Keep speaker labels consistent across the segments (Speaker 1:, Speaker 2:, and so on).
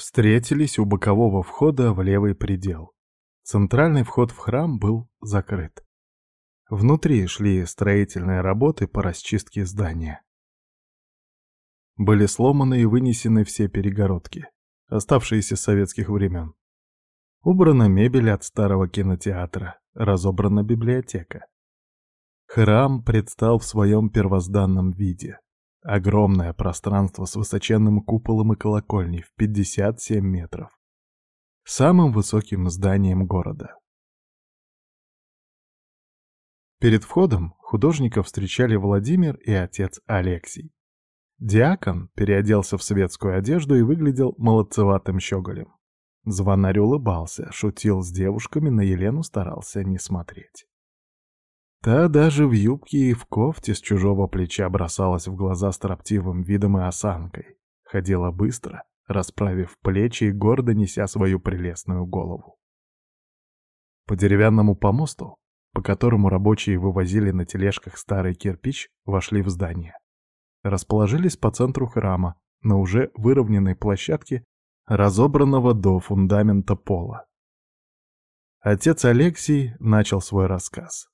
Speaker 1: Встретились у бокового входа в левый предел. Центральный вход в храм был закрыт. Внутри шли строительные работы по расчистке здания. Были сломаны и вынесены все перегородки, оставшиеся с советских времен. Убрана мебель от старого кинотеатра, разобрана библиотека. Храм предстал в своем первозданном виде. Огромное пространство с высоченным куполом и колокольней в 57 метров. Самым высоким зданием города. Перед входом художников встречали Владимир и отец Алексий. Диакон переоделся в светскую одежду и выглядел молодцеватым щеголем. Звонарь улыбался, шутил с девушками, на Елену старался не смотреть. Та даже в юбке и в кофте с чужого плеча бросалась в глаза строптивым видом и осанкой. Ходила быстро, расправив плечи и гордо неся свою прелестную голову. По деревянному помосту, по которому рабочие вывозили на тележках старый кирпич, вошли в здание. Расположились по центру храма, на уже выровненной площадке, разобранного до фундамента пола. Отец Алексий начал свой рассказ.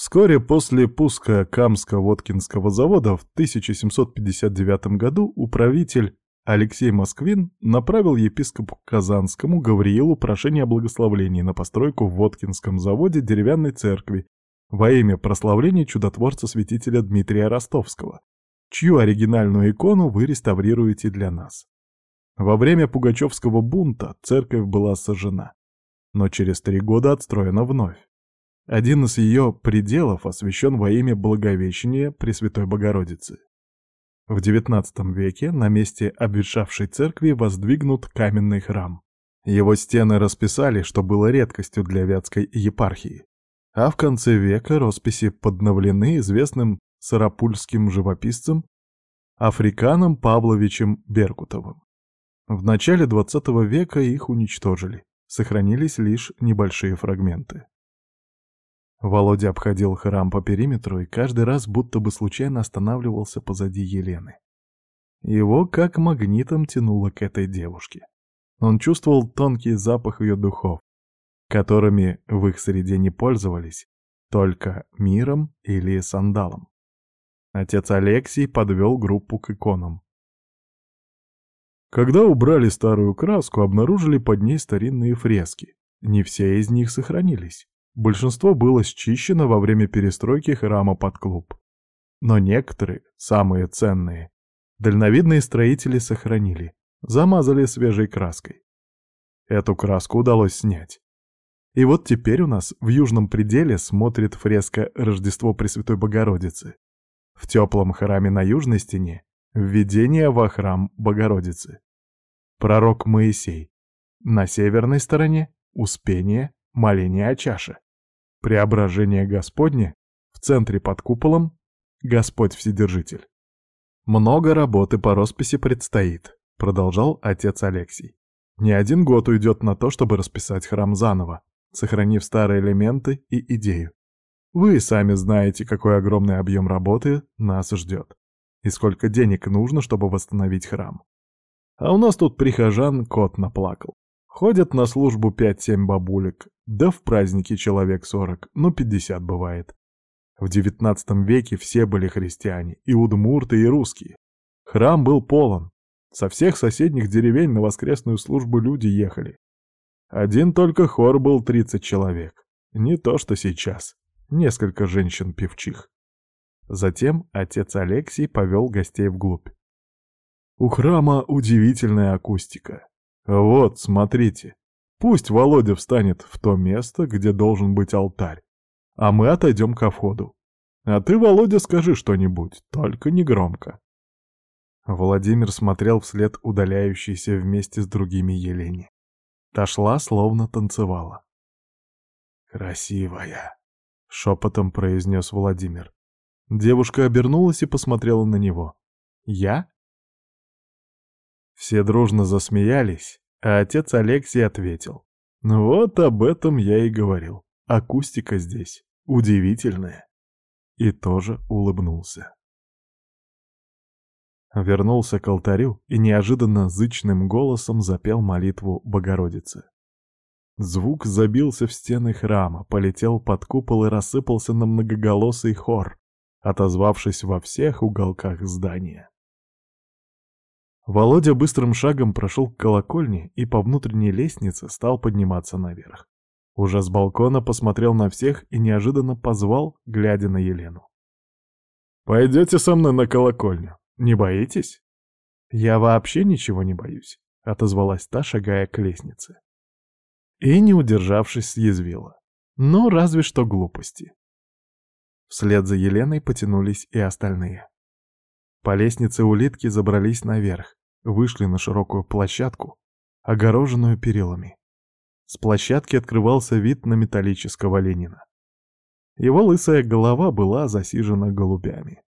Speaker 1: Вскоре после пуска Камско-Воткинского завода в 1759 году управитель Алексей Москвин направил епископу Казанскому Гавриилу прошение о благословении на постройку в Воткинском заводе деревянной церкви во имя прославления чудотворца святителя Дмитрия Ростовского, чью оригинальную икону вы реставрируете для нас. Во время Пугачевского бунта церковь была сожжена, но через три года отстроена вновь. Один из ее пределов освящен во имя Благовещения Пресвятой Богородицы. В XIX веке на месте обветшавшей церкви воздвигнут каменный храм. Его стены расписали, что было редкостью для Вятской епархии. А в конце века росписи подновлены известным сарапульским живописцем Африканом Павловичем Беркутовым. В начале XX века их уничтожили, сохранились лишь небольшие фрагменты. Володя обходил храм по периметру и каждый раз будто бы случайно останавливался позади Елены. Его как магнитом тянуло к этой девушке. Он чувствовал тонкий запах ее духов, которыми в их среде не пользовались, только миром или сандалом. Отец Алексей подвел группу к иконам. Когда убрали старую краску, обнаружили под ней старинные фрески. Не все из них сохранились. Большинство было счищено во время перестройки храма под клуб. Но некоторые, самые ценные, дальновидные строители сохранили, замазали свежей краской. Эту краску удалось снять. И вот теперь у нас в южном пределе смотрит фреска «Рождество Пресвятой Богородицы». В теплом храме на южной стене — введение во храм Богородицы. Пророк Моисей. На северной стороне — Успение, моление о чаше. Преображение Господне в центре под куполом Господь Вседержитель. Много работы по росписи предстоит, продолжал отец Алексий. Не один год уйдет на то, чтобы расписать храм заново, сохранив старые элементы и идею. Вы сами знаете, какой огромный объем работы нас ждет, и сколько денег нужно, чтобы восстановить храм. А у нас тут прихожан кот наплакал. Ходят на службу пять-семь бабулек, да в праздники человек сорок, ну пятьдесят бывает. В девятнадцатом веке все были христиане, и удмурты, и русские. Храм был полон. Со всех соседних деревень на воскресную службу люди ехали. Один только хор был тридцать человек. Не то, что сейчас. Несколько женщин-певчих. Затем отец Алексей повел гостей вглубь. У храма удивительная акустика. Вот, смотрите. Пусть Володя встанет в то место, где должен быть алтарь, а мы отойдем ко входу. А ты, Володя, скажи что-нибудь, только не громко. Владимир смотрел вслед удаляющейся вместе с другими Елене. Та шла, словно танцевала. «Красивая», — шепотом произнес Владимир. Девушка обернулась и посмотрела на него. «Я?» Все дружно засмеялись, а отец Алексей ответил. Вот об этом я и говорил. Акустика здесь удивительная. И тоже улыбнулся. Вернулся к алтарю и неожиданно зычным голосом запел молитву Богородицы. Звук забился в стены храма, полетел под купол и рассыпался на многоголосый хор, отозвавшись во всех уголках здания. Володя быстрым шагом прошел к колокольне и по внутренней лестнице стал подниматься наверх. Уже с балкона посмотрел на всех и неожиданно позвал, глядя на Елену. «Пойдете со мной на колокольню? Не боитесь?» «Я вообще ничего не боюсь», — отозвалась та, шагая к лестнице. И, не удержавшись, съязвила. «Ну, разве что глупости». Вслед за Еленой потянулись и остальные. По лестнице улитки забрались наверх, вышли на широкую площадку, огороженную перилами. С площадки открывался вид на металлического Ленина. Его лысая голова была засижена голубями.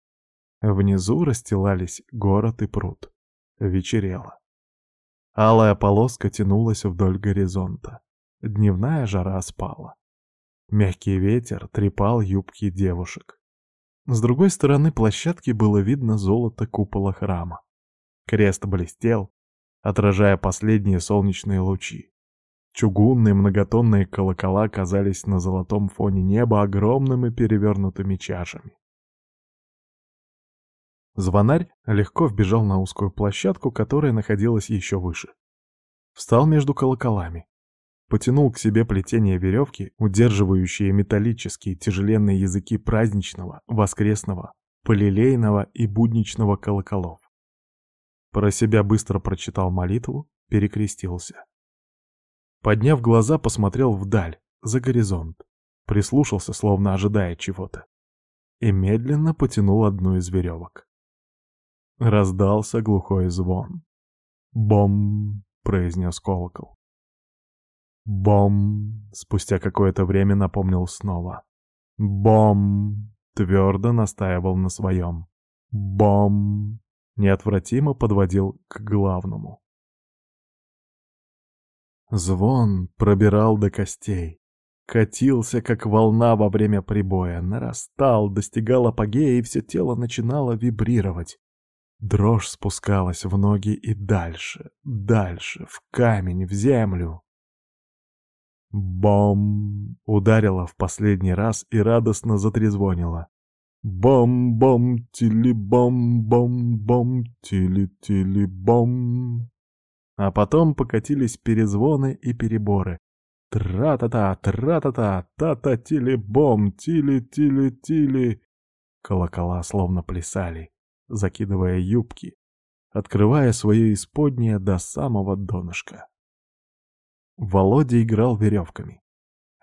Speaker 1: Внизу расстилались город и пруд. Вечерело. Алая полоска тянулась вдоль горизонта. Дневная жара спала. Мягкий ветер трепал юбки девушек. С другой стороны площадки было видно золото купола храма. Крест блестел, отражая последние солнечные лучи. Чугунные многотонные колокола казались на золотом фоне неба огромными перевернутыми чашами. Звонарь легко вбежал на узкую площадку, которая находилась еще выше. Встал между колоколами. Потянул к себе плетение веревки, удерживающие металлические тяжеленные языки праздничного, воскресного, полилейного и будничного колоколов. Про себя быстро прочитал молитву, перекрестился. Подняв глаза, посмотрел вдаль, за горизонт. Прислушался, словно ожидая чего-то. И медленно потянул одну из веревок. Раздался глухой звон. «Бом!» — произнес колокол. «Бом!» — спустя какое-то время напомнил снова. «Бом!» — твердо настаивал на своем. «Бом!» — неотвратимо подводил к главному. Звон пробирал до костей. Катился, как волна во время прибоя, нарастал, достигал апогея, и все тело начинало вибрировать. Дрожь спускалась в ноги и дальше, дальше, в камень, в землю. Бом! Ударила в последний раз и радостно затрезвонила. Бом-бом, тили-бом-бом-бом, тили-тили-бом. А потом покатились перезвоны и переборы. Тра-та-та, тра-та-та, та-та-тили-бом, тили-тили-тили. Колокола словно плясали, закидывая юбки, открывая свое исподнее до самого донышка. Володя играл веревками,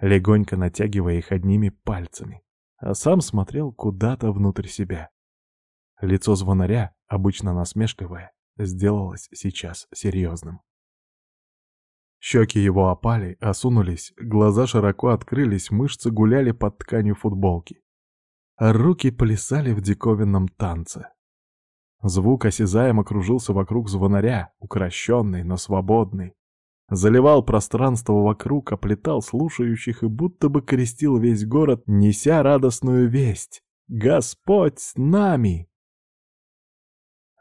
Speaker 1: легонько натягивая их одними пальцами, а сам смотрел куда-то внутрь себя. Лицо звонаря, обычно насмешливое, сделалось сейчас серьезным. Щеки его опали, осунулись, глаза широко открылись, мышцы гуляли под тканью футболки. Руки плясали в диковинном танце. Звук осязаемо кружился вокруг звонаря, укращенный, но свободный. Заливал пространство вокруг, оплетал слушающих и будто бы крестил весь город, неся радостную весть. «Господь с нами!»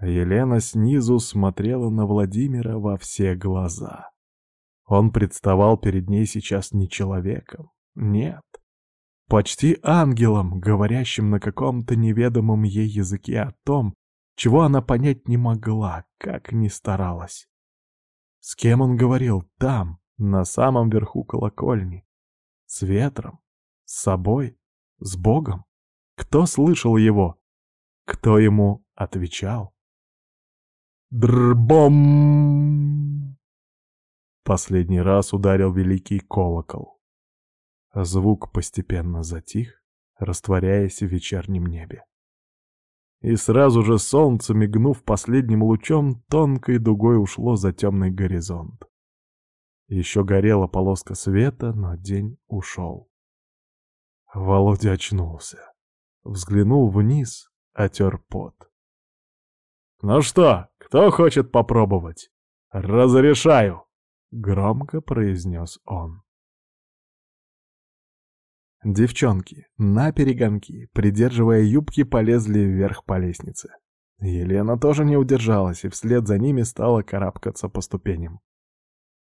Speaker 1: Елена снизу смотрела на Владимира во все глаза. Он представал перед ней сейчас не человеком, нет, почти ангелом, говорящим на каком-то неведомом ей языке о том, чего она понять не могла, как ни старалась. С кем он говорил там, на самом верху колокольни? С ветром? С собой? С Богом? Кто слышал его? Кто ему отвечал? Дрбом! Последний раз ударил великий колокол. Звук постепенно затих, растворяясь в вечернем небе. И сразу же солнце, мигнув последним лучом, тонкой дугой ушло за темный горизонт. Еще горела полоска света, но день ушел. Володя очнулся. Взглянул вниз, отер пот. «Ну что, кто хочет попробовать? Разрешаю!» — громко произнес он. Девчонки, на перегонки, придерживая юбки, полезли вверх по лестнице. Елена тоже не удержалась и вслед за ними стала карабкаться по ступеням.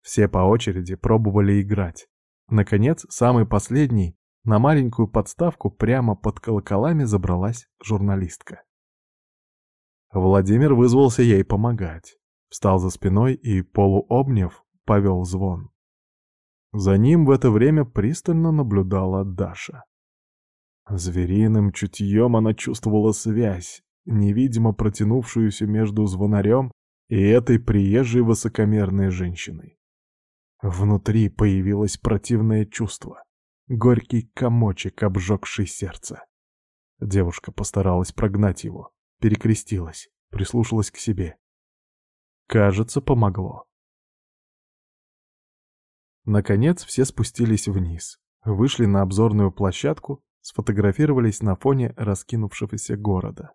Speaker 1: Все по очереди пробовали играть. Наконец, самый последний, на маленькую подставку прямо под колоколами забралась журналистка. Владимир вызвался ей помогать. Встал за спиной и, полуобняв, повел звон. За ним в это время пристально наблюдала Даша. Звериным чутьем она чувствовала связь, невидимо протянувшуюся между звонарем и этой приезжей высокомерной женщиной. Внутри появилось противное чувство, горький комочек, обжегший сердце. Девушка постаралась прогнать его, перекрестилась, прислушалась к себе. Кажется, помогло. Наконец все спустились вниз, вышли на обзорную площадку, сфотографировались на фоне раскинувшегося города.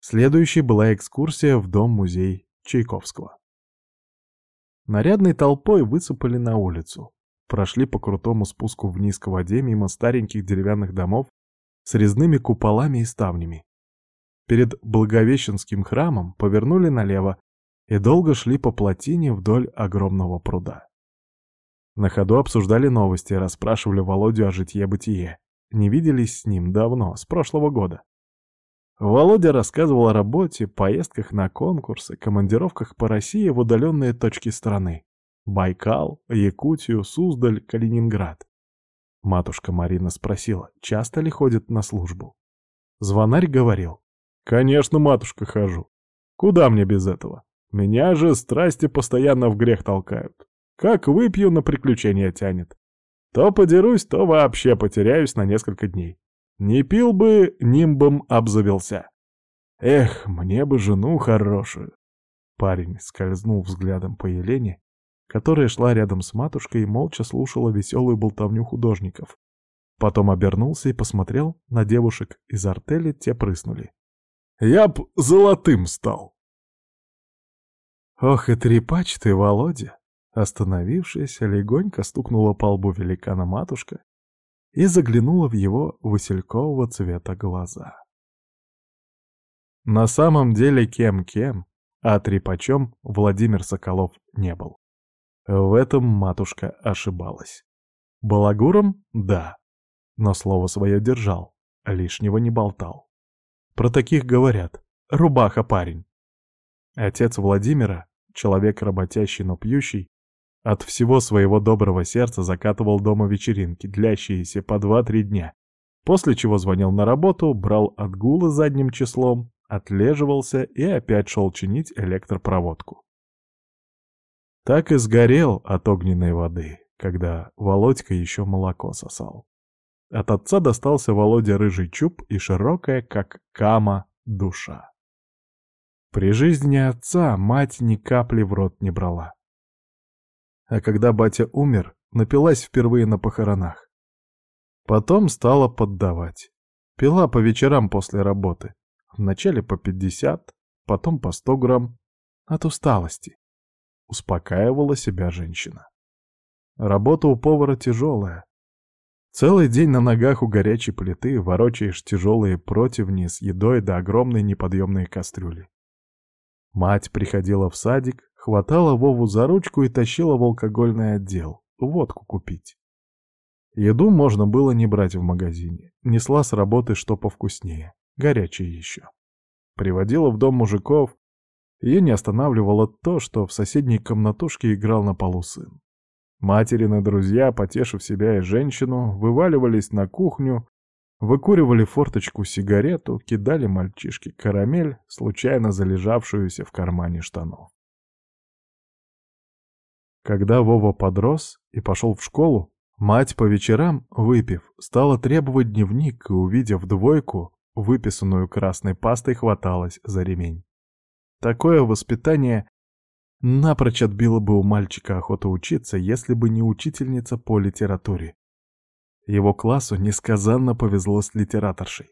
Speaker 1: Следующей была экскурсия в дом-музей Чайковского. Нарядной толпой высыпали на улицу, прошли по крутому спуску вниз к воде мимо стареньких деревянных домов с резными куполами и ставнями. Перед Благовещенским храмом повернули налево и долго шли по плотине вдоль огромного пруда. На ходу обсуждали новости, расспрашивали Володю о житье-бытие. Не виделись с ним давно, с прошлого года. Володя рассказывал о работе, поездках на конкурсы, командировках по России в удаленные точки страны. Байкал, Якутию, Суздаль, Калининград. Матушка Марина спросила, часто ли ходит на службу. Звонарь говорил, «Конечно, матушка, хожу. Куда мне без этого? Меня же страсти постоянно в грех толкают. Как выпью, на приключения тянет. То подерусь, то вообще потеряюсь на несколько дней. Не пил бы, нимбом обзавелся. Эх, мне бы жену хорошую. Парень скользнул взглядом по Елене, которая шла рядом с матушкой и молча слушала веселую болтовню художников. Потом обернулся и посмотрел на девушек из артели, те прыснули. «Я б золотым стал!» «Ох и трепач ты, Володя!» Остановившись, легонько стукнула по лбу великана матушка и заглянула в его василькового цвета глаза. На самом деле кем-кем, а трепачом Владимир Соколов не был. В этом матушка ошибалась. Балагуром — да, но слово свое держал, лишнего не болтал. Про таких говорят «рубаха парень». Отец Владимира, человек работящий, но пьющий, от всего своего доброго сердца закатывал дома вечеринки, длящиеся по два-три дня, после чего звонил на работу, брал отгулы задним числом, отлеживался и опять шел чинить электропроводку. Так и сгорел от огненной воды, когда Володька еще молоко сосал. От отца достался Володя рыжий чуб и широкая, как кама, душа. При жизни отца мать ни капли в рот не брала. А когда батя умер, напилась впервые на похоронах. Потом стала поддавать. Пила по вечерам после работы. Вначале по 50, потом по 100 грамм. От усталости. Успокаивала себя женщина. Работа у повара тяжелая. Целый день на ногах у горячей плиты ворочаешь тяжелые противни с едой до огромной неподъемной кастрюли. Мать приходила в садик, хватала Вову за ручку и тащила в алкогольный отдел, водку купить. Еду можно было не брать в магазине, несла с работы что повкуснее, горячее еще. Приводила в дом мужиков, ее не останавливало то, что в соседней комнатушке играл на полу сын. Материны друзья, потешив себя и женщину, вываливались на кухню, выкуривали форточку сигарету, кидали мальчишке карамель, случайно залежавшуюся в кармане штанов. Когда Вова подрос и пошел в школу, мать по вечерам, выпив, стала требовать дневник и, увидев двойку, выписанную красной пастой, хваталась за ремень. Такое воспитание напрочь отбило бы у мальчика охоту учиться, если бы не учительница по литературе. Его классу несказанно повезло с литераторшей.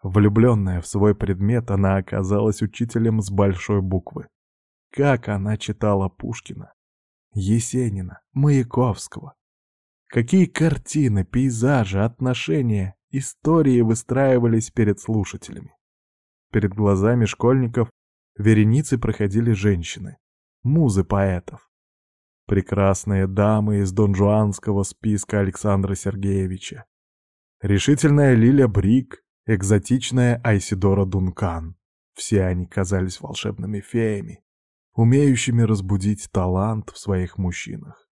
Speaker 1: Влюбленная в свой предмет, она оказалась учителем с большой буквы. Как она читала Пушкина! Есенина, Маяковского. Какие картины, пейзажи, отношения, истории выстраивались перед слушателями. Перед глазами школьников вереницы проходили женщины, музы поэтов. Прекрасные дамы из донжуанского списка Александра Сергеевича. Решительная Лиля Брик, экзотичная Айсидора Дункан. Все они казались волшебными феями, умеющими разбудить талант в своих мужчинах.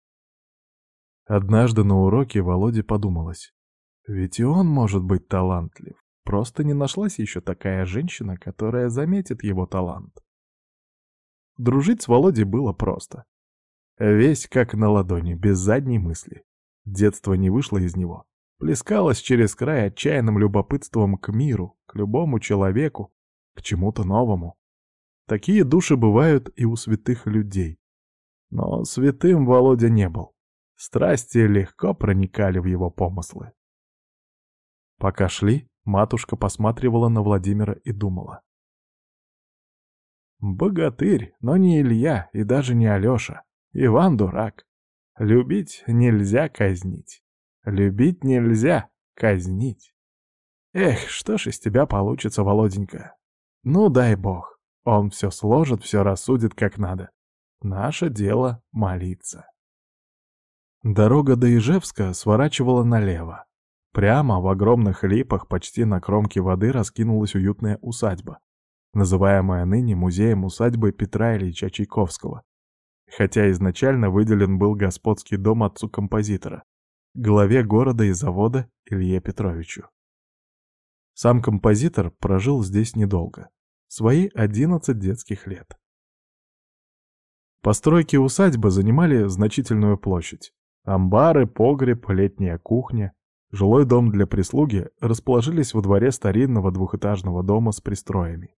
Speaker 1: Однажды на уроке Володе подумалось, ведь и он может быть талантлив, просто не нашлась еще такая женщина, которая заметит его талант. Дружить с Володей было просто. Весь как на ладони, без задней мысли. Детство не вышло из него. Плескалось через край отчаянным любопытством к миру, к любому человеку, к чему-то новому. Такие души бывают и у святых людей. Но святым Володя не был. Страсти легко проникали в его помыслы. Пока шли, матушка посматривала на Владимира и думала. Богатырь, но не Илья и даже не Алёша. Иван дурак. Любить нельзя казнить. Любить нельзя казнить. Эх, что ж из тебя получится, Володенька? Ну, дай бог. Он все сложит, все рассудит как надо. Наше дело — молиться. Дорога до Ижевска сворачивала налево. Прямо в огромных липах почти на кромке воды раскинулась уютная усадьба, называемая ныне музеем усадьбы Петра Ильича Чайковского. Хотя изначально выделен был господский дом отцу композитора, главе города и завода Илье Петровичу. Сам композитор прожил здесь недолго, свои 11 детских лет. Постройки усадьбы занимали значительную площадь. Амбары, погреб, летняя кухня, жилой дом для прислуги расположились во дворе старинного двухэтажного дома с пристроями.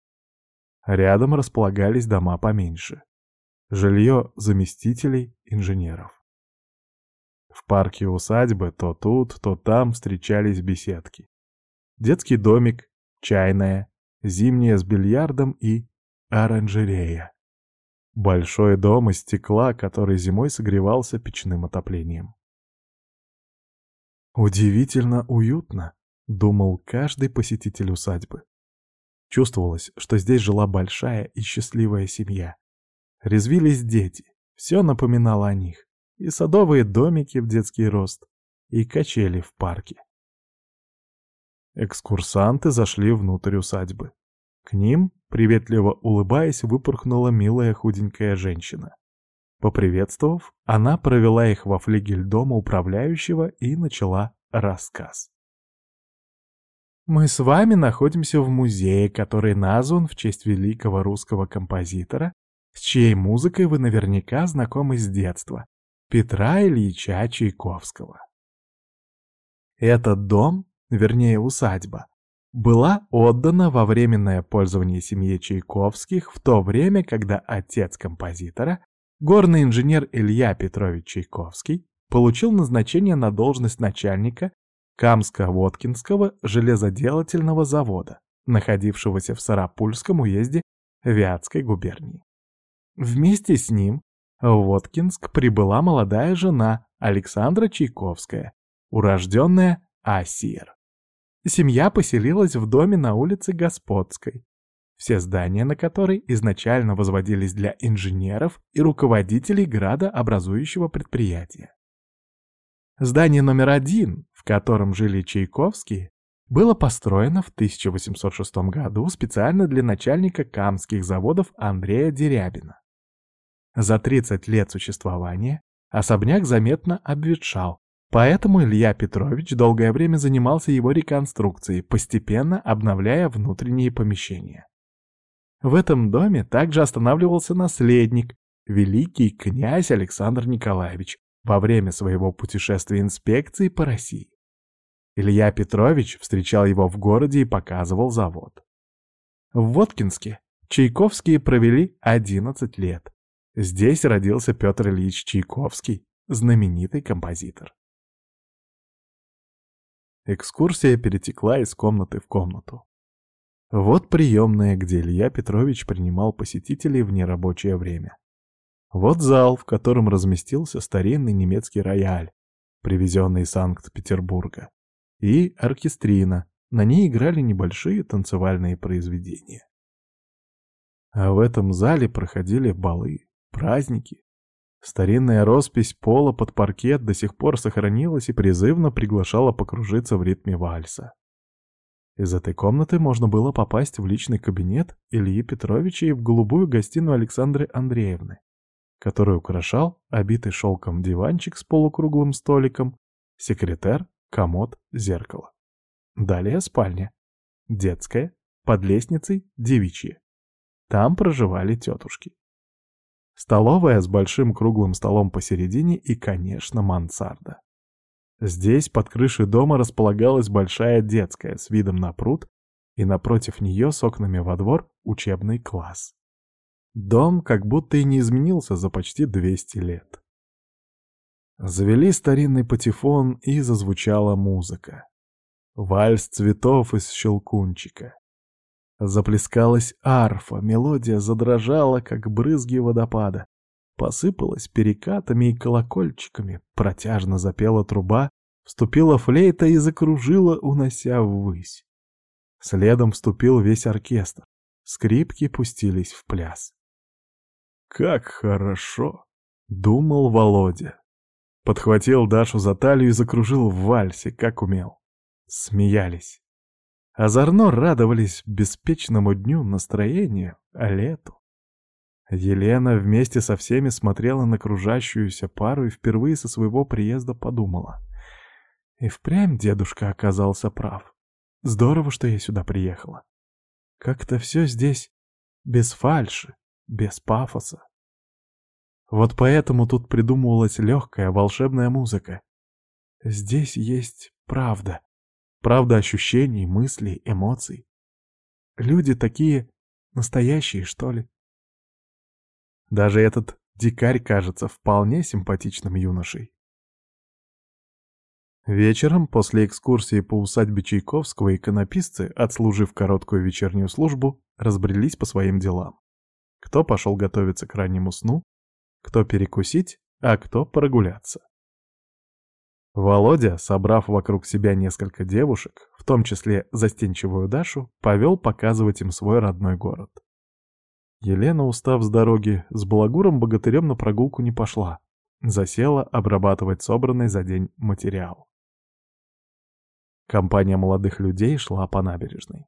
Speaker 1: Рядом располагались дома поменьше. Жилье заместителей инженеров. В парке усадьбы то тут, то там встречались беседки. Детский домик, чайная, зимняя с бильярдом и оранжерея. Большой дом из стекла, который зимой согревался печным отоплением. Удивительно уютно, думал каждый посетитель усадьбы. Чувствовалось, что здесь жила большая и счастливая семья. Резвились дети, все напоминало о них. И садовые домики в детский рост, и качели в парке. Экскурсанты зашли внутрь усадьбы. К ним, приветливо улыбаясь, выпорхнула милая худенькая женщина. Поприветствовав, она провела их во флигель дома управляющего и начала рассказ. Мы с вами находимся в музее, который назван в честь великого русского композитора, с чьей музыкой вы наверняка знакомы с детства, Петра Ильича Чайковского. Этот дом, вернее усадьба, была отдана во временное пользование семье Чайковских в то время, когда отец композитора, горный инженер Илья Петрович Чайковский, получил назначение на должность начальника Камско-Воткинского железоделательного завода, находившегося в Сарапульском уезде Вятской губернии. Вместе с ним в Воткинск прибыла молодая жена Александра Чайковская, урожденная Асир. Семья поселилась в доме на улице Господской, все здания на которой изначально возводились для инженеров и руководителей градообразующего предприятия. Здание номер один, в котором жили Чайковские, было построено в 1806 году специально для начальника камских заводов Андрея Дерябина. За 30 лет существования особняк заметно обветшал, поэтому Илья Петрович долгое время занимался его реконструкцией, постепенно обновляя внутренние помещения. В этом доме также останавливался наследник, великий князь Александр Николаевич, во время своего путешествия инспекции по России. Илья Петрович встречал его в городе и показывал завод. В Воткинске Чайковские провели 11 лет. Здесь родился Петр Ильич Чайковский, знаменитый композитор. Экскурсия перетекла из комнаты в комнату. Вот приемная, где Илья Петрович принимал посетителей в нерабочее время. Вот зал, в котором разместился старинный немецкий рояль, привезенный из Санкт-Петербурга, и оркестрина, На ней играли небольшие танцевальные произведения. А в этом зале проходили балы, праздники. Старинная роспись пола под паркет до сих пор сохранилась и призывно приглашала покружиться в ритме вальса. Из этой комнаты можно было попасть в личный кабинет Ильи Петровича и в голубую гостиную Александры Андреевны, который украшал обитый шелком диванчик с полукруглым столиком, секретер, комод, зеркало. Далее спальня. Детская, под лестницей девичья. Там проживали тетушки. Столовая с большим круглым столом посередине и, конечно, мансарда. Здесь, под крышей дома, располагалась большая детская с видом на пруд, и напротив нее с окнами во двор учебный класс. Дом как будто и не изменился за почти 200 лет. Завели старинный патефон, и зазвучала музыка. Вальс цветов из щелкунчика. Заплескалась арфа, мелодия задрожала, как брызги водопада. Посыпалась перекатами и колокольчиками, протяжно запела труба, вступила флейта и закружила, унося ввысь. Следом вступил весь оркестр. Скрипки пустились в пляс. «Как хорошо!» — думал Володя. Подхватил Дашу за талию и закружил в вальсе, как умел. Смеялись. Озорно радовались беспечному дню, настроению, а лету. Елена вместе со всеми смотрела на кружащуюся пару и впервые со своего приезда подумала. И впрямь дедушка оказался прав. Здорово, что я сюда приехала. Как-то все здесь без фальши, без пафоса. Вот поэтому тут придумывалась легкая волшебная музыка. Здесь есть правда. Правда ощущений, мыслей, эмоций. Люди такие настоящие, что ли. Даже этот дикарь кажется вполне симпатичным юношей. Вечером, после экскурсии по усадьбе Чайковского, иконописцы, отслужив короткую вечернюю службу, разбрелись по своим делам. Кто пошел готовиться к раннему сну, кто перекусить, а кто прогуляться. Володя, собрав вокруг себя несколько девушек, в том числе застенчивую Дашу, повел показывать им свой родной город. Елена, устав с дороги, с балагуром-богатырем на прогулку не пошла, засела обрабатывать собранный за день материал. Компания молодых людей шла по набережной.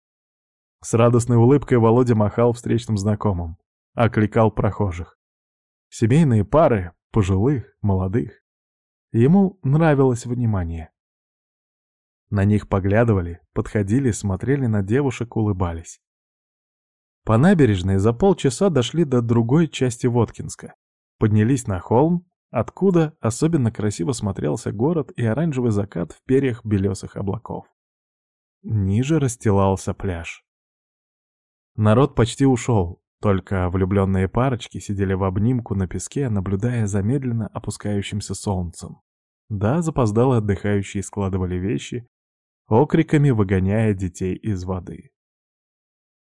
Speaker 1: С радостной улыбкой Володя махал встречным знакомым, окликал прохожих. Семейные пары, пожилых, молодых. Ему нравилось внимание. На них поглядывали, подходили, смотрели на девушек, улыбались. По набережной за полчаса дошли до другой части Воткинска. Поднялись на холм, откуда особенно красиво смотрелся город и оранжевый закат в перьях белесых облаков. Ниже расстилался пляж. Народ почти ушел, только влюбленные парочки сидели в обнимку на песке, наблюдая за медленно опускающимся солнцем. Да, запоздало отдыхающие складывали вещи, окриками выгоняя детей из воды.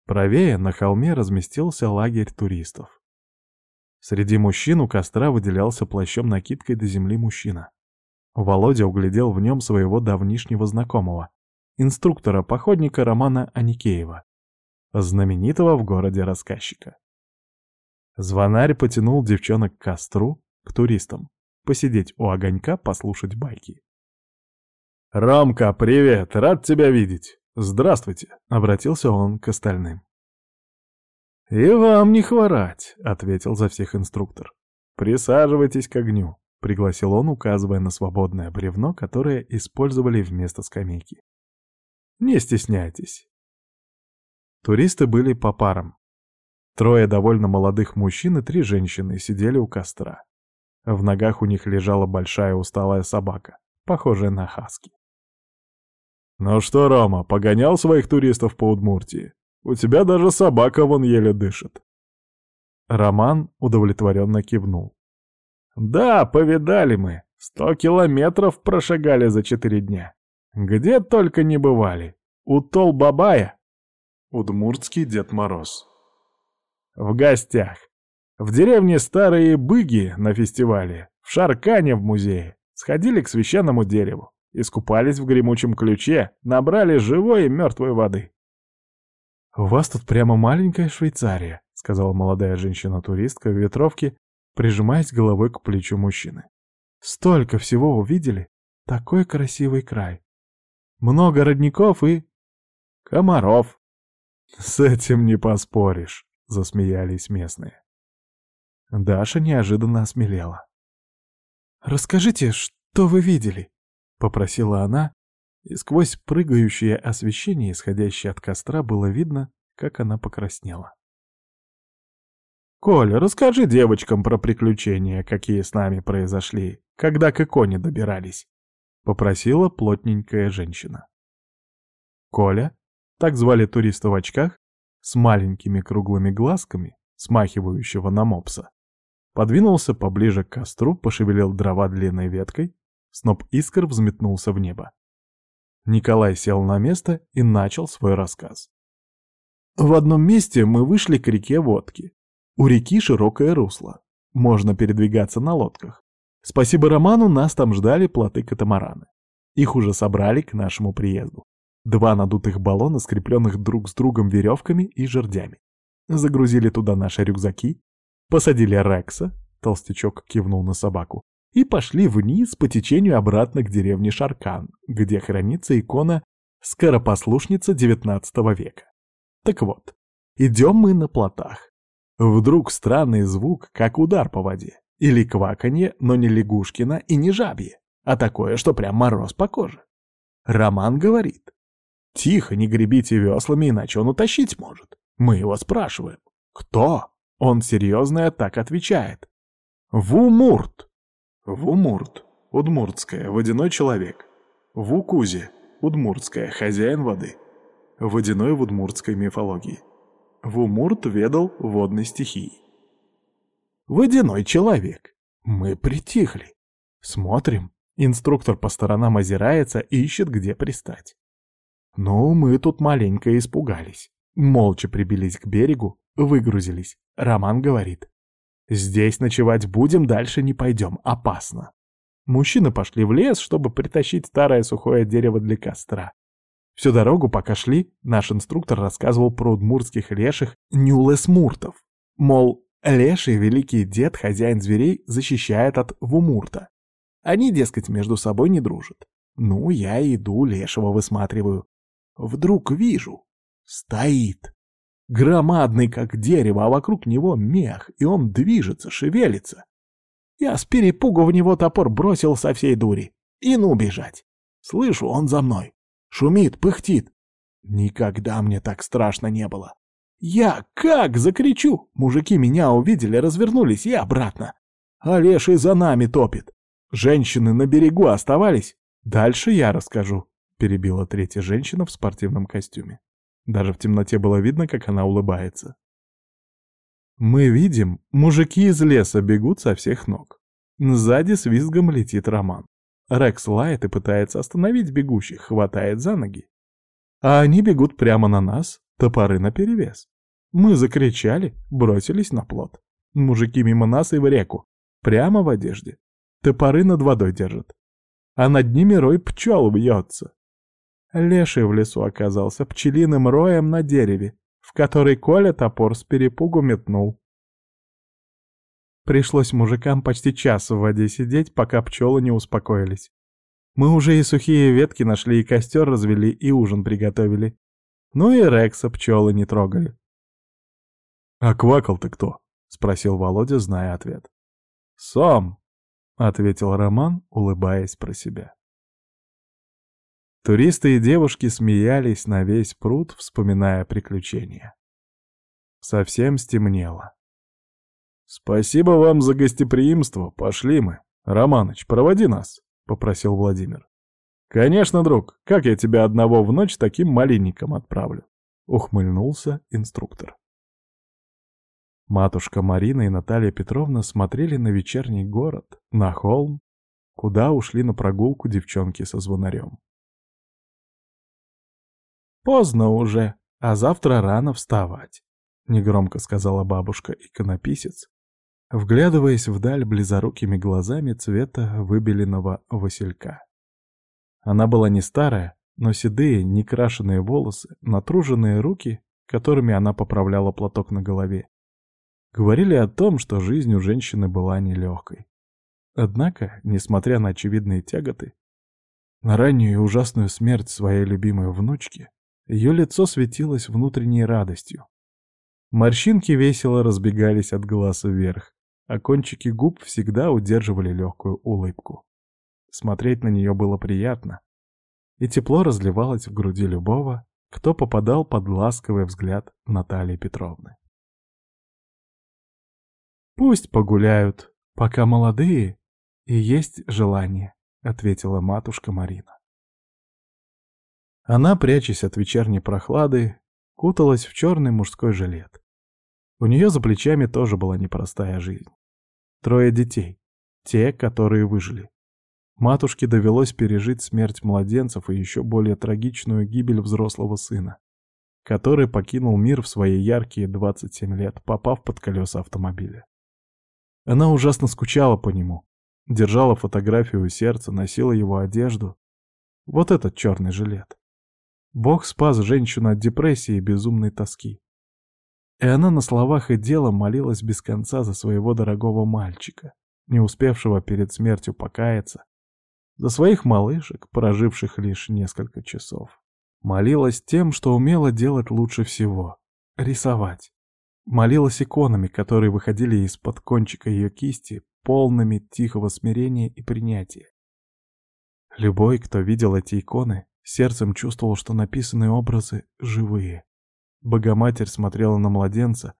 Speaker 1: Правее на холме разместился лагерь туристов. Среди мужчин у костра выделялся плащом-накидкой до земли мужчина. Володя углядел в нем своего давнишнего знакомого, инструктора-походника Романа Аникеева знаменитого в городе рассказчика. Звонарь потянул девчонок к костру, к туристам, посидеть у огонька, послушать байки. «Ромка, привет! Рад тебя видеть! Здравствуйте!» — обратился он к остальным. «И вам не хворать!» — ответил за всех инструктор. «Присаживайтесь к огню», — пригласил он, указывая на свободное бревно, которое использовали вместо скамейки. «Не стесняйтесь, Туристы были по парам. Трое довольно молодых мужчин и три женщины сидели у костра. В ногах у них лежала большая усталая собака, похожая на хаски. «Ну что, Рома, погонял своих туристов по Удмуртии? У тебя даже собака вон еле дышит». Роман удовлетворенно кивнул. «Да, повидали мы. Сто километров прошагали за четыре дня. Где только не бывали. У Тол-Бабая Удмуртский Дед Мороз. В гостях. В деревне Старые Быги на фестивале, в Шаркане в музее. Сходили к священному дереву. Искупались в гремучем ключе, набрали живой и мертвой воды. «У вас тут прямо маленькая Швейцария», — сказала молодая женщина-туристка в ветровке, прижимаясь головой к плечу мужчины. «Столько всего увидели. Такой красивый край. Много родников и... комаров». «С этим не поспоришь», — засмеялись местные. Даша неожиданно осмелела. «Расскажите, что вы видели?» — попросила она, и сквозь прыгающее освещение, исходящее от костра, было видно, как она покраснела. «Коля, расскажи девочкам про приключения, какие с нами произошли, когда к иконе добирались», — попросила плотненькая женщина. Коля, так звали туриста в очках, с маленькими круглыми глазками, смахивающего на мопса, подвинулся поближе к костру, пошевелил дрова длинной веткой, сноп искр взметнулся в небо. Николай сел на место и начал свой рассказ. В одном месте мы вышли к реке Водки. У реки широкое русло. Можно передвигаться на лодках. Спасибо Роману, нас там ждали плоты-катамараны. Их уже собрали к нашему приезду. Два надутых баллона, скрепленных друг с другом веревками и жердями. Загрузили туда наши рюкзаки, посадили Рекса, толстячок кивнул на собаку, и пошли вниз по течению обратно к деревне Шаркан, где хранится икона «Скоропослушница XIX века». Так вот, идем мы на плотах. Вдруг странный звук, как удар по воде. Или кваканье, но не лягушкина и не жабье, а такое, что прям мороз по коже. Роман говорит. «Тихо, не гребите веслами, иначе он утащить может». Мы его спрашиваем. «Кто?» Он серьезно так отвечает. «Вумурт». Вумурт, удмуртская, водяной человек. Вукузи, удмуртская, хозяин воды. Водяной в удмуртской мифологии. Вумурт ведал водной стихией. Водяной человек. Мы притихли. Смотрим. Инструктор по сторонам озирается и ищет, где пристать. Ну, мы тут маленько испугались. Молча прибились к берегу, выгрузились. Роман говорит. Здесь ночевать будем, дальше не пойдем, опасно. Мужчины пошли в лес, чтобы притащить старое сухое дерево для костра. Всю дорогу, пока шли, наш инструктор рассказывал про удмуртских леших Нюлесмуртов. Мол, леший, великий дед, хозяин зверей, защищает от вумурта. Они, дескать, между собой не дружат. Ну, я иду, лешего высматриваю. Вдруг вижу. Стоит. Громадный, как дерево, а вокруг него мех, и он движется, шевелится. Я с перепугу в него топор бросил со всей дури. И ну бежать. Слышу, он за мной. Шумит, пыхтит. Никогда мне так страшно не было. Я как закричу! Мужики меня увидели, развернулись и обратно. А за нами топит. Женщины на берегу оставались. Дальше я расскажу, перебила третья женщина в спортивном костюме. Даже в темноте было видно, как она улыбается. Мы видим, мужики из леса бегут со всех ног. Сзади с визгом летит Роман. Рекс лает и пытается остановить бегущих, хватает за ноги. А они бегут прямо на нас, топоры наперевес. Мы закричали, бросились на плот. Мужики мимо нас и в реку, прямо в одежде. Топоры над водой держат. А над ними рой пчел вьется. Леший в лесу оказался пчелиным роем на дереве, в который Коля топор с перепугу метнул. Пришлось мужикам почти час в воде сидеть, пока пчелы не успокоились. Мы уже и сухие ветки нашли, и костер развели, и ужин приготовили. Ну и Рекса пчелы не трогали. «А квакал-то кто?» — спросил Володя, зная ответ. «Сом», — ответил Роман, улыбаясь про себя. Туристы и девушки смеялись на весь пруд, вспоминая приключения. Совсем стемнело. «Спасибо вам за гостеприимство, пошли мы. Романыч, проводи нас», — попросил Владимир. «Конечно, друг, как я тебя одного в ночь таким маленником отправлю?» — ухмыльнулся инструктор. Матушка Марина и Наталья Петровна смотрели на вечерний город, на холм, куда ушли на прогулку девчонки со звонарем. «Поздно уже, а завтра рано вставать», — негромко сказала бабушка-иконописец, вглядываясь вдаль близорукими глазами цвета выбеленного василька. Она была не старая, но седые, некрашенные волосы, натруженные руки, которыми она поправляла платок на голове, говорили о том, что жизнь у женщины была нелегкой. Однако, несмотря на очевидные тяготы, на раннюю и ужасную смерть своей любимой внучки, ее лицо светилось внутренней радостью. Морщинки весело разбегались от глаз вверх, а кончики губ всегда удерживали легкую улыбку. Смотреть на нее было приятно, и тепло разливалось в груди любого, кто попадал под ласковый взгляд Натальи Петровны. «Пусть погуляют, пока молодые и есть желание», — ответила матушка Марина. Она, прячась от вечерней прохлады, куталась в черный мужской жилет. У нее за плечами тоже была непростая жизнь. Трое детей, те, которые выжили. Матушке довелось пережить смерть младенцев и еще более трагичную гибель взрослого сына, который покинул мир в свои яркие 27 лет, попав под колеса автомобиля. Она ужасно скучала по нему, держала фотографию у сердца, носила его одежду. Вот этот черный жилет. Бог спас женщину от депрессии и безумной тоски. И она на словах и делом молилась без конца за своего дорогого мальчика, не успевшего перед смертью покаяться, за своих малышек, проживших лишь несколько часов. Молилась тем, что умела делать лучше всего — рисовать. Молилась иконами, которые выходили из-под кончика ее кисти, полными тихого смирения и принятия. Любой, кто видел эти иконы, Сердцем чувствовал, что написанные образы живые. Богоматерь смотрела на младенца,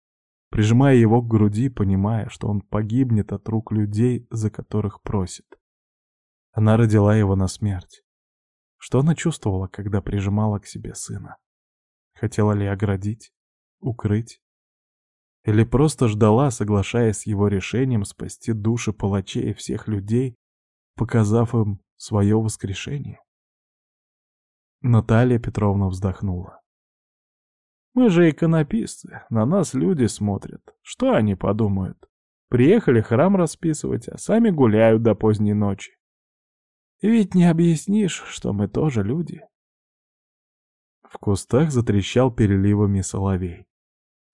Speaker 1: прижимая его к груди, понимая, что он погибнет от рук людей, за которых просит. Она родила его на смерть. Что она чувствовала, когда прижимала к себе сына? Хотела ли оградить, укрыть? Или просто ждала, соглашаясь с его решением спасти души палачей и всех людей, показав им свое воскрешение? Наталья Петровна вздохнула. «Мы же иконописцы, на нас люди смотрят. Что они подумают? Приехали храм расписывать, а сами гуляют до поздней ночи. Ведь не объяснишь, что мы тоже люди». В кустах затрещал переливами соловей.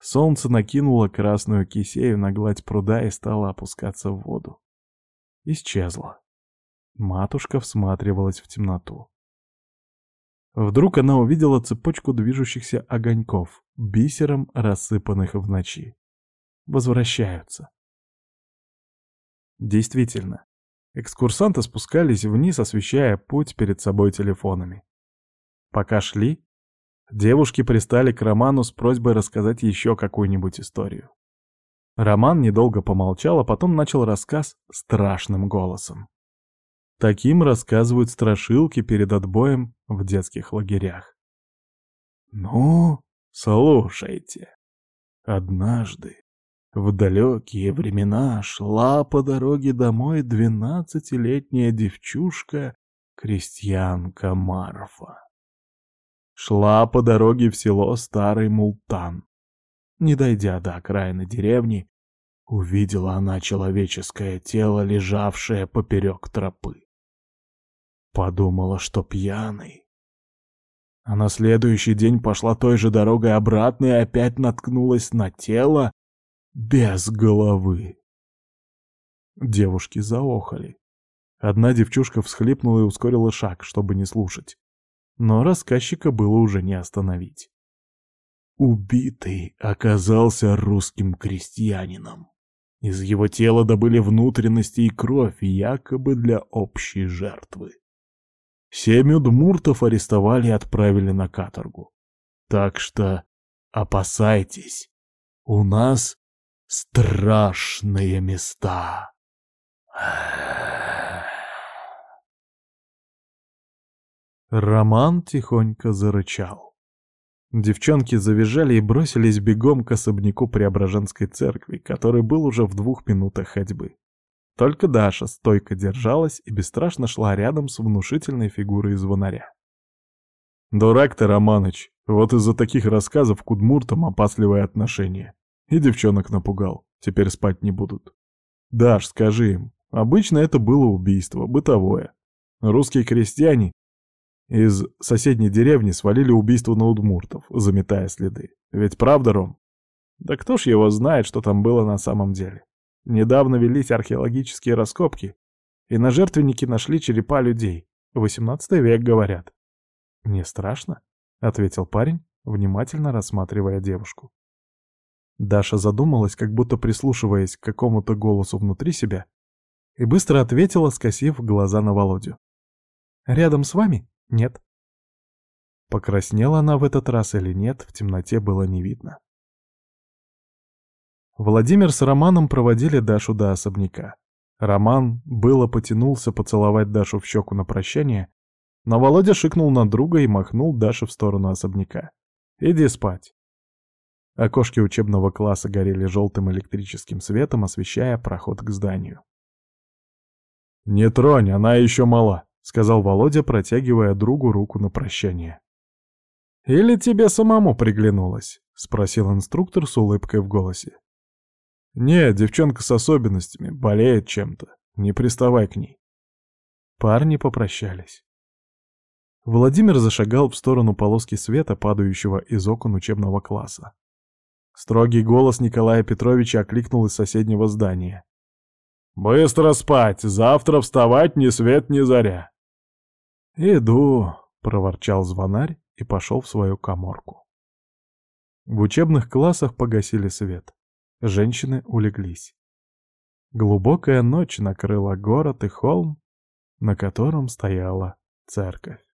Speaker 1: Солнце накинуло красную кисею на гладь пруда и стало опускаться в воду. Исчезло. Матушка всматривалась в темноту. Вдруг она увидела цепочку движущихся огоньков, бисером рассыпанных в ночи. Возвращаются. Действительно, экскурсанты спускались вниз, освещая путь перед собой телефонами. Пока шли, девушки пристали к Роману с просьбой рассказать еще какую-нибудь историю. Роман недолго помолчал, а потом начал рассказ страшным голосом. Таким рассказывают страшилки перед отбоем в детских лагерях. Ну, слушайте. Однажды, в далекие времена, шла по дороге домой двенадцатилетняя девчушка, крестьянка Марфа. Шла по дороге в село Старый Мултан. Не дойдя до окраины деревни, увидела она человеческое тело, лежавшее поперек тропы. Подумала, что пьяный. А на следующий день пошла той же дорогой обратно и опять наткнулась на тело без головы. Девушки заохали. Одна девчушка всхлипнула и ускорила шаг, чтобы не слушать. Но рассказчика было уже не остановить. Убитый оказался русским крестьянином. Из его тела добыли внутренности и кровь, якобы для общей жертвы. Семь удмуртов арестовали и отправили на каторгу. Так что опасайтесь, у нас страшные места. Роман тихонько зарычал. Девчонки завизжали и бросились бегом к особняку Преображенской церкви, который был уже в двух минутах ходьбы. Только Даша стойко держалась и бесстрашно шла рядом с внушительной фигурой звонаря. «Дурак ты, Романыч, вот из-за таких рассказов к удмуртам опасливое отношение. И девчонок напугал, теперь спать не будут. Даш, скажи им, обычно это было убийство, бытовое. Русские крестьяне Из соседней деревни свалили убийство на удмуртов, заметая следы. Ведь правда, Ром? Да кто ж его знает, что там было на самом деле? Недавно велись археологические раскопки, и на жертвеннике нашли черепа людей. Восемнадцатый век, говорят. «Не страшно?» — ответил парень, внимательно рассматривая девушку. Даша задумалась, как будто прислушиваясь к какому-то голосу внутри себя, и быстро ответила, скосив глаза на Володю. «Рядом с вами? Нет». Покраснела она в этот раз или нет, в темноте было не видно. Владимир с Романом проводили Дашу до особняка. Роман было потянулся поцеловать Дашу в щеку на прощание, но Володя шикнул на друга и махнул Даше в сторону особняка. «Иди спать». Окошки учебного класса горели желтым электрическим светом, освещая проход к зданию. «Не тронь, она еще мала», — сказал Володя, протягивая другу руку на прощание. «Или тебе самому приглянулось?» — спросил инструктор с улыбкой в голосе. «Не, девчонка с особенностями, болеет чем-то. Не приставай к ней». Парни попрощались. Владимир зашагал в сторону полоски света, падающего из окон учебного класса. Строгий голос Николая Петровича окликнул из соседнего здания. «Быстро спать! Завтра вставать ни свет ни заря!» «Иду!» — проворчал звонарь и пошел в свою коморку. В учебных классах погасили свет. Женщины улеглись. Глубокая ночь накрыла город и холм, на котором стояла церковь.